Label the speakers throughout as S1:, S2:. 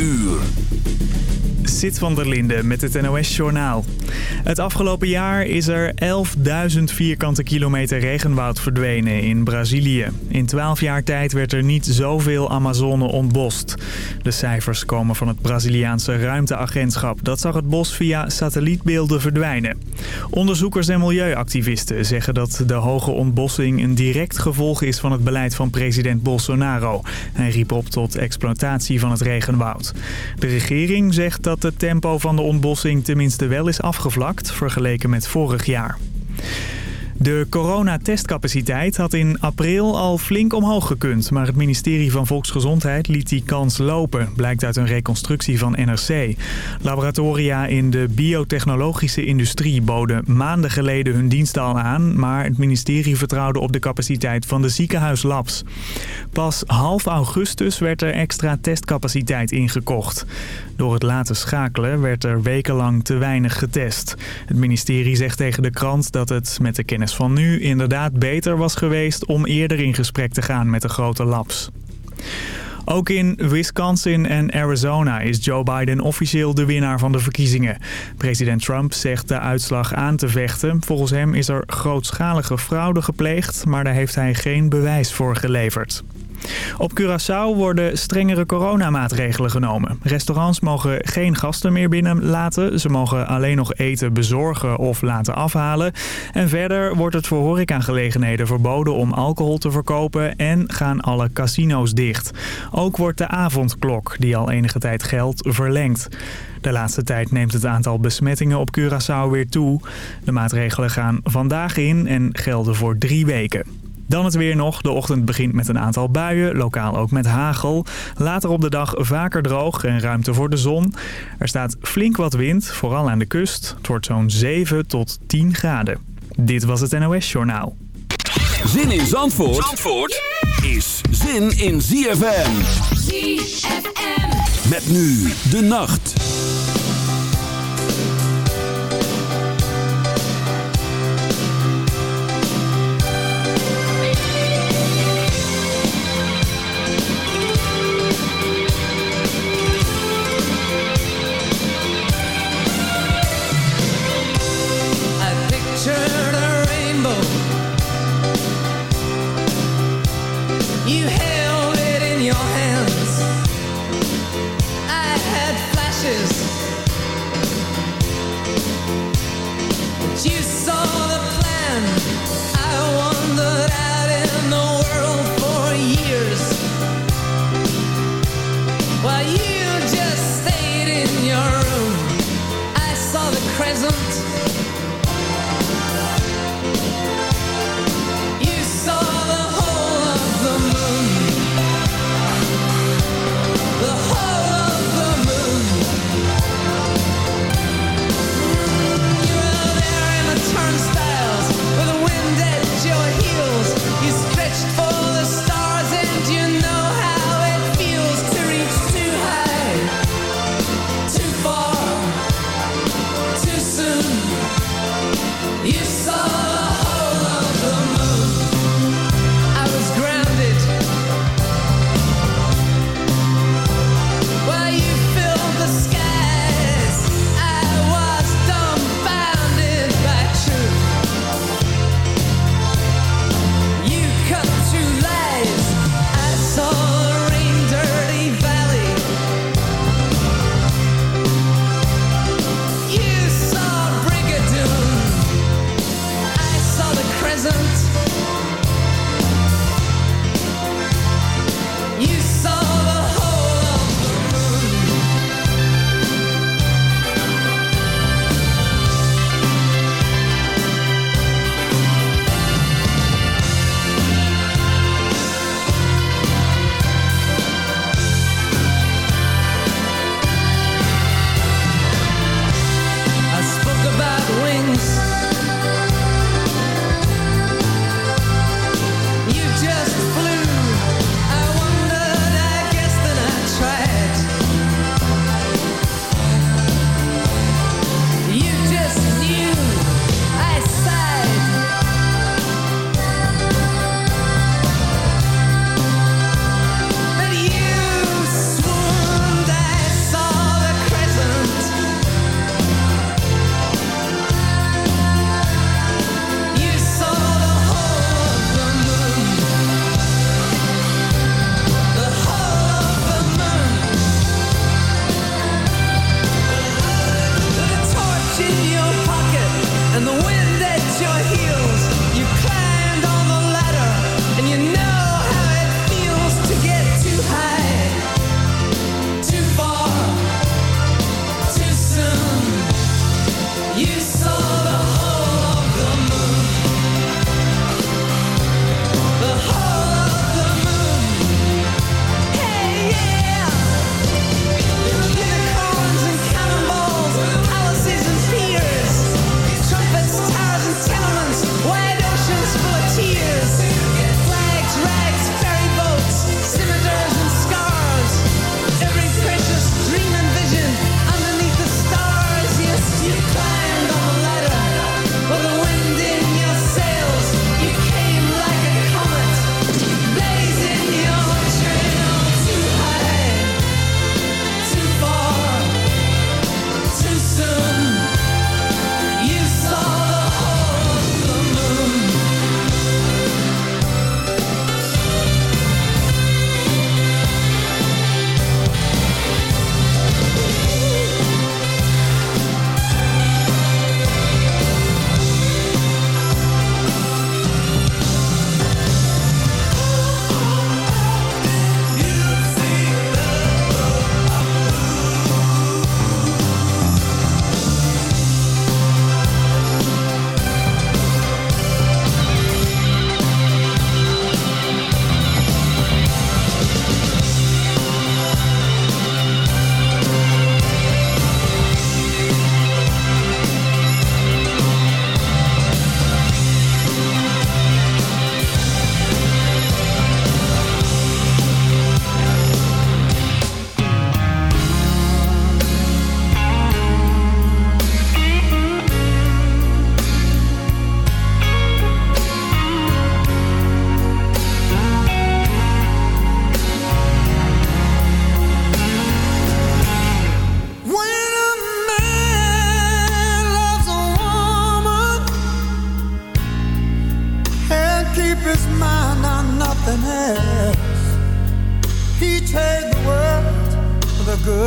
S1: uur.
S2: Zit van der Linde met het NOS-journaal. Het afgelopen jaar is er 11.000 vierkante kilometer regenwoud verdwenen in Brazilië. In 12 jaar tijd werd er niet zoveel Amazone ontbost. De cijfers komen van het Braziliaanse ruimteagentschap. Dat zag het bos via satellietbeelden verdwijnen. Onderzoekers en milieuactivisten zeggen dat de hoge ontbossing een direct gevolg is van het beleid van president Bolsonaro. Hij riep op tot exploitatie van het regenwoud. De regering zegt dat het tempo van de ontbossing tenminste wel is afgevlakt vergeleken met vorig jaar. De coronatestcapaciteit had in april al flink omhoog gekund... maar het ministerie van Volksgezondheid liet die kans lopen... blijkt uit een reconstructie van NRC. Laboratoria in de biotechnologische industrie boden maanden geleden hun dienst al aan... maar het ministerie vertrouwde op de capaciteit van de ziekenhuislabs. Pas half augustus werd er extra testcapaciteit ingekocht. Door het laten schakelen werd er wekenlang te weinig getest. Het ministerie zegt tegen de krant dat het met de kennis van nu inderdaad beter was geweest om eerder in gesprek te gaan met de grote labs. Ook in Wisconsin en Arizona is Joe Biden officieel de winnaar van de verkiezingen. President Trump zegt de uitslag aan te vechten. Volgens hem is er grootschalige fraude gepleegd, maar daar heeft hij geen bewijs voor geleverd. Op Curaçao worden strengere coronamaatregelen genomen. Restaurants mogen geen gasten meer binnenlaten. Ze mogen alleen nog eten bezorgen of laten afhalen. En verder wordt het voor horecagelegenheden verboden om alcohol te verkopen en gaan alle casino's dicht. Ook wordt de avondklok, die al enige tijd geldt, verlengd. De laatste tijd neemt het aantal besmettingen op Curaçao weer toe. De maatregelen gaan vandaag in en gelden voor drie weken. Dan het weer nog. De ochtend begint met een aantal buien, lokaal ook met hagel. Later op de dag vaker droog en ruimte voor de zon. Er staat flink wat wind, vooral aan de kust. Het wordt zo'n 7 tot 10 graden. Dit was het NOS Journaal.
S1: Zin in Zandvoort, Zandvoort is zin in ZFM. ZFM. Met nu de nacht.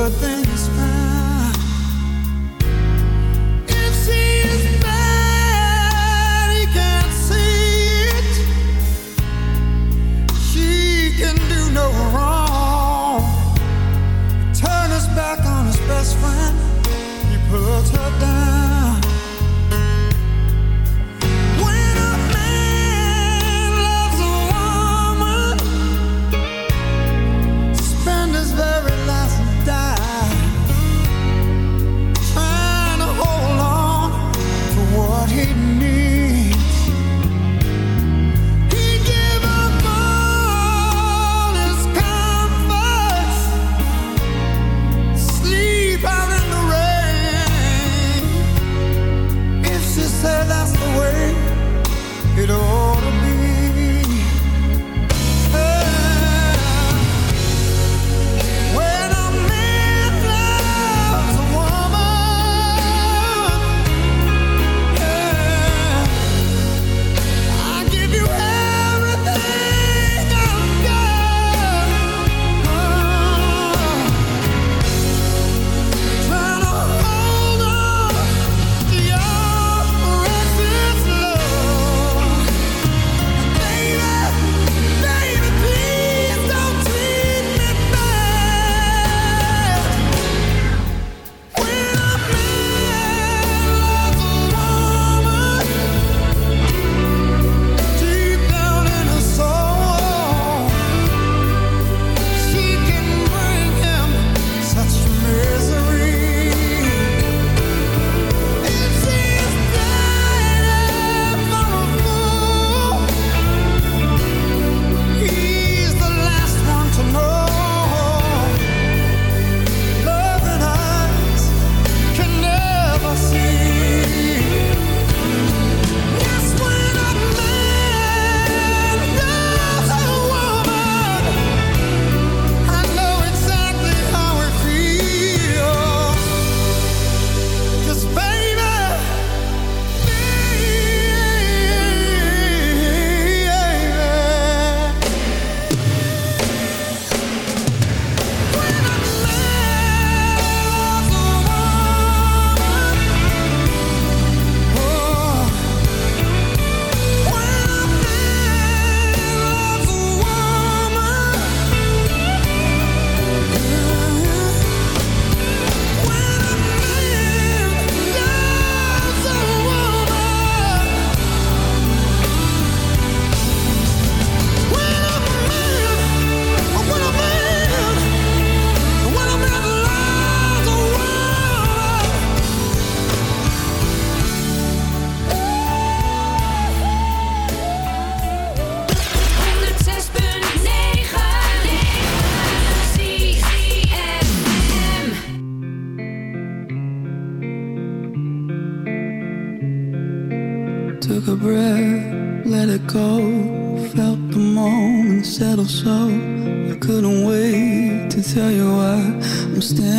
S3: good thing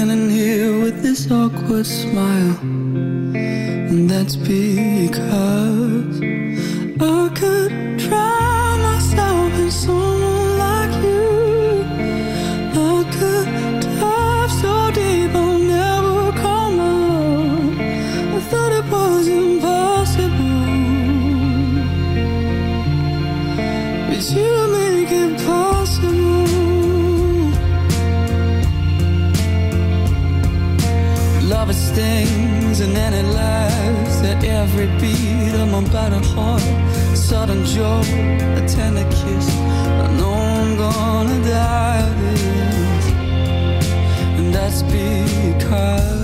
S1: standing here with this awkward smile, and that's because. every beat of my battered heart. Sudden joy, a tender kiss. I know I'm gonna die this, and that's because.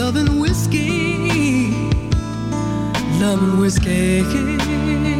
S1: loving whiskey. Loving whiskey.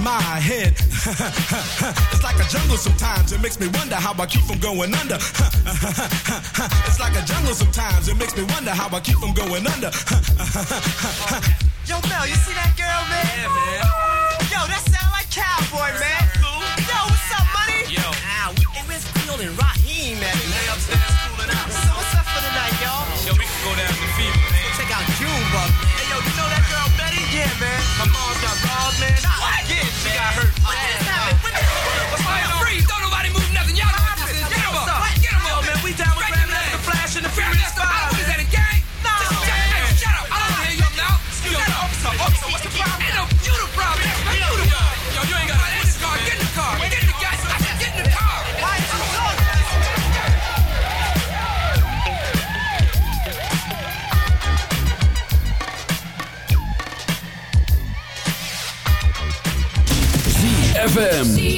S4: my head. it's like a jungle sometimes, it makes me wonder how I keep from going under. it's like a jungle sometimes, it makes me wonder how I keep from going under.
S5: Yo, Mel, you see that girl, man?
S4: Yeah, man.
S5: Yo, that sound like cowboy, man.
S4: Cool.
S5: Yo, what's up, money?
S4: Yo.
S5: Ah, hey, where's Field and Raheem at?
S4: Lay upstairs cooling out.
S5: So what's up for the night, y'all?
S4: Yo, we can go down to Fever, man.
S5: Check out Junebug. Hey, yo, you know that girl Betty? Yeah, man.
S4: My mom's got balls, man.
S6: ZFM.